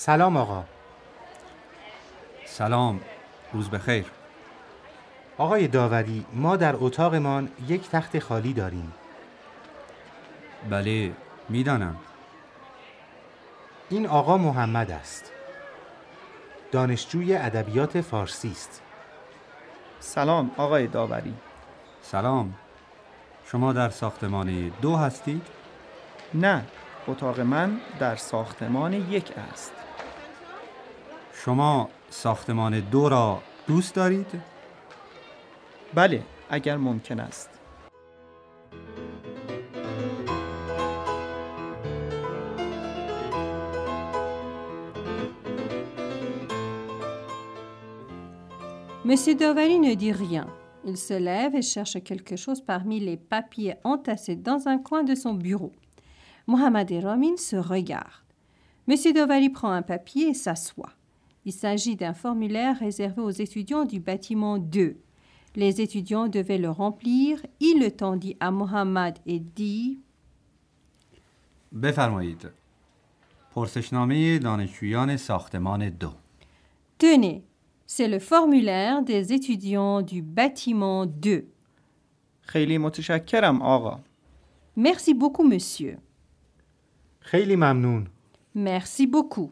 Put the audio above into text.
سلام آقا. سلام. روز بخیر. آقای داوری ما در اتاقمان یک تخت خالی داریم. بله می‌دانم. این آقا محمد است. دانشجوی ادبیات فارسی است. سلام آقای داوری. سلام. شما در ساختمان دو هستید؟ نه اتاق من در ساختمان یک است. شما ساختمان دو را دوست دارید؟ بله اگر ممکن است Monsieur Dovary ne dit rien. Il se lève et cherche quelque chose parmi les papiers entassés dans un coin de son bureau. Mohamed et Ramin se regardent. Monsieur Dovary prend un papier et s'assoit. Il s'agit d'un formulaire réservé aux étudiants du bâtiment 2. Les étudiants devaient le remplir. Il le tendit à Mohamed et dit بفرمایید پرسشنامه دانشجویان ساختمان دو Tenez, c'est le formulaire des étudiants du bâtiment 2. خیلی متشکرم آقا Merci beaucoup, monsieur. خیلی ممنون Merci beaucoup.